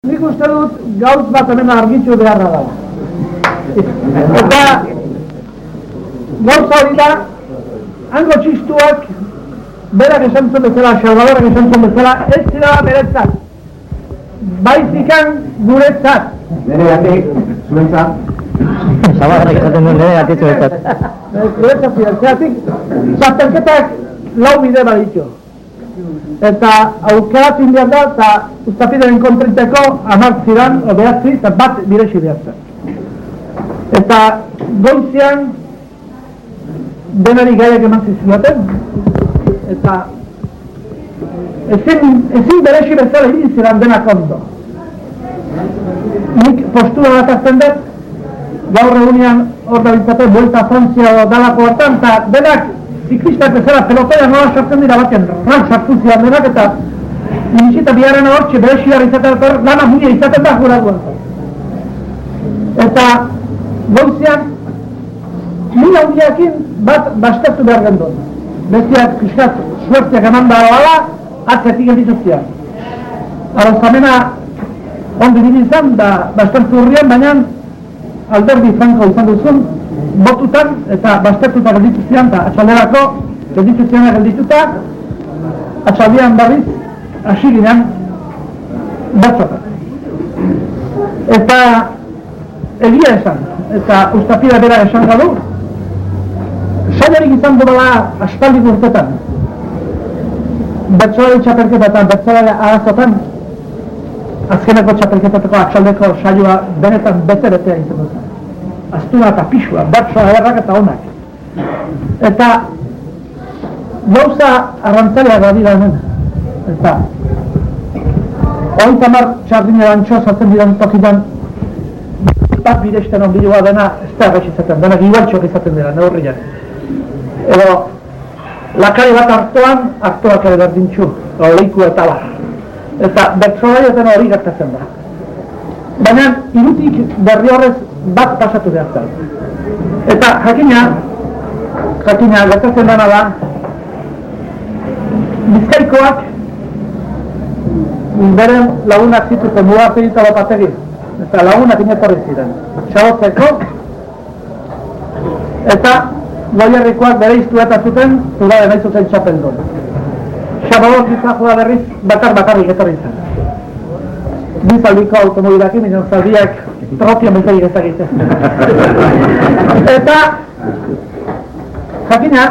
Nik uste dut gauz bat hemen argitxu beharra da. Eta gauza hori da, hango txistuak berak esan zuen bezala, Salvador esan zuen bezala, ez zira beretzat. Baizikan guretzat. Nere gatik, zuentzat. Zabarrak esaten duen nire gatitzu ezat. Guretzat zira, zeratik, zapelketak lau bide baditxo. Eta aukeratzen behar da, eta ustapidaren kontriteko amart zidan, o eta bat birexi behar zen. Eta goizian denari gaiak eman zizioten, eta ezin, ezin berexi bezala egin zidan denak ondo. Nik postura bat azten dut, gaur egunean hor da bintzaten, buelta Frantzia dalako hartan, eta denak ziklistak bezala pelotoia nola sartzen dira batean, ran sartu zidan denak, eta Inisita biharren hortxe berexi behar izaten dut, lana muia izaten da gura duen. Eta goizean, mila hundiakin bat bastatu behar gendun. Bestiak piskat suertiak eman da bala, atzetik gendituztian. Arrozamena ondi dini izan, da bastatu hurrian, baina alderdi franko izan duzun, botutan eta bastatuta geldituztian, eta atxalderako geldituztian geldituta, atxaldean berriz, hasi ginen batzotan. Eta egia esan, eta ustapida bera esan gadu, saiarik izan dubala aspaldi urtetan, bertsolari txapelketa eta bertsolari arazotan, azkeneko txapelketateko atxaldeko saioa benetan bete-betea izan dut. Aztuna eta pixua, bertsoa errak eta onak. Eta gauza arrantzalea da dira hemen. Eta Oin tamar txardine bantxoa zaten diren tokidan bat bidesten on dena ez da gaitz izaten, dena igualtxoak izaten dira, neurrian. Edo, lakari bat hartuan, hartuak ere berdintxu, leiku eta bar. Eta bertsolaiaten hori gertatzen da. Baina, irutik berri horrez bat pasatu behar zen. Eta jakina, jakina gertatzen dena da, bizkaikoak beren lagunak zituzten muga apelita lopategi eta lagunak inetorri ziren. Txabotzeko eta goierrikoak bere iztu eta zuten zura nahi zuten txapen duen berriz bakar bakarrik etorri zen bi zaldiko automobilak minon zaldiak trotio mentegi ezagite eta jakina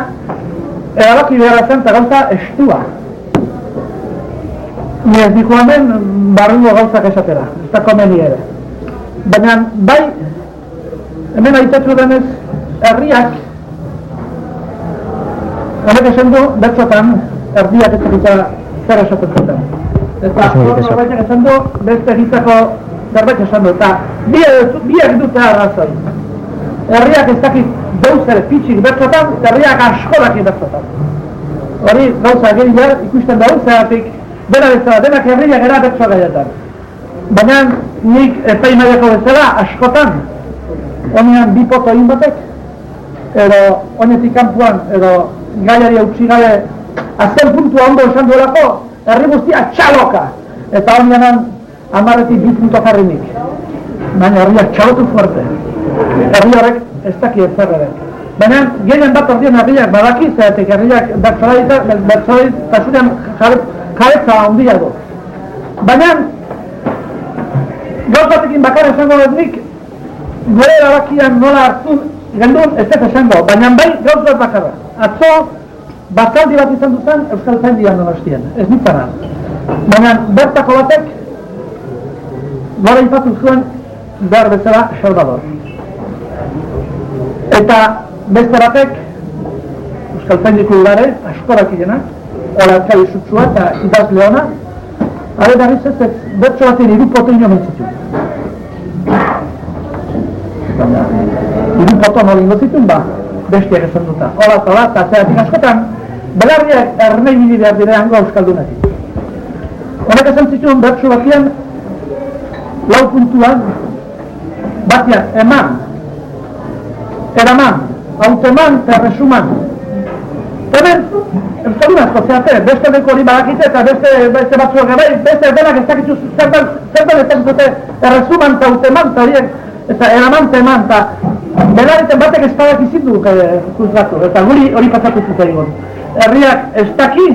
erabaki behar zen gauza estua Ni ez diku hemen barrugo gauzak esatera, ez da komeni ere. Baina bai, hemen aitatzu denez, herriak, honek esan du, bertzotan, erdiak ez egita zer esaten zuten. Eta horrek esan du, beste egitako zerbait esan du, eta biak dute arrazoi. Herriak ez dakit dauzer pitxik bertzotan, herriak askolak bertzotan. Hori, gauza egin ikusten dauz, zeratik, Bera bezala, denak herriak gara bertsoa gaietan. Baina nik epai maiako bezala, askotan, honean bi poto egin batek, edo honetik kanpuan, edo gaiari utzi gabe, azken puntua ondo esan duelako, herri guztia txaloka. Eta honean amarretik bi punto jarri nik. Baina herriak txalotu fuerte. Herri horrek ez daki ez Baina gehien bat ordean herriak badaki, zeratik herriak bertsolaiz, jabetza handia du. Baina, gauzatekin bakar esango dut nik, gure erabakian nola hartu gendun ez ez esango, baina bai gauzat bakarra. Atzo, batzaldi bat izan duzen, Euskal Zaindian donostian, ez nintzana. Baina, bertako batek, gora ipatu zuen, behar bezala, Salvador. Eta beste batek, Euskal Zaindiko udare, askorak idenak, hola txai zutzua eta idazle hona, Hale da ez bertso bat iru poto ino mentzitu. Iru poto noli ingo ba, bestiak esan duta. Hola, hola, eta zeratik askotan, belarriak ernei bini behar dire hango euskaldunak. Honek esan zituen bertso batian, lau puntuan, batian, eman, eraman, automan eta resuman. Hemen, euskaldun asko zeate, beste deko hori badakite eta beste, beste batzuak ere, beste denak ez dakitzu zertan, zertan ez dakitute errezuman eta uteman eta horiek, eta eraman teman, eta belariten batek ez badak izin du juzgatu, eta guri hori pasatu zute egon. Herriak ez daki,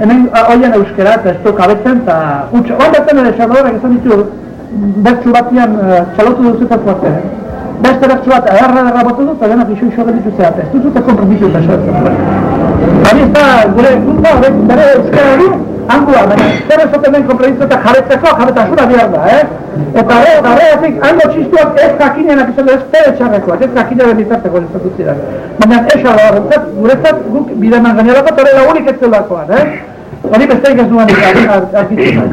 hemen hoien euskera eta ez du kabetzen, eta utxe, hon betzen ere xaldorak esan ditu, bertsu batian txalotu duzutatu arte, beste bertsu bat erra erra botu dut, eta denak iso iso gelitu zehat, ez duzute kompromisu eta sortu. Hori ez da, gure gunta, horrek bere hangua, baina zer ezoten den kompromisu eta jabetzeko, jabetasuna behar da, eh? Eta hori, eta hori, hango txistuak ez jakinenak izan ez pere txarrekoak, ez jakinaren bitarteko ez dut zidak. Baina ez ala horretzat, guretzat guk bide gainerako, eta hori lagunik ez zelakoan, eh? Hori besteik ez duan arkitzen.